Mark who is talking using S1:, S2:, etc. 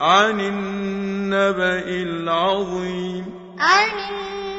S1: عَنِ النَّبَإِ الْعَظِيمِ. عَنِ النَّبَإِ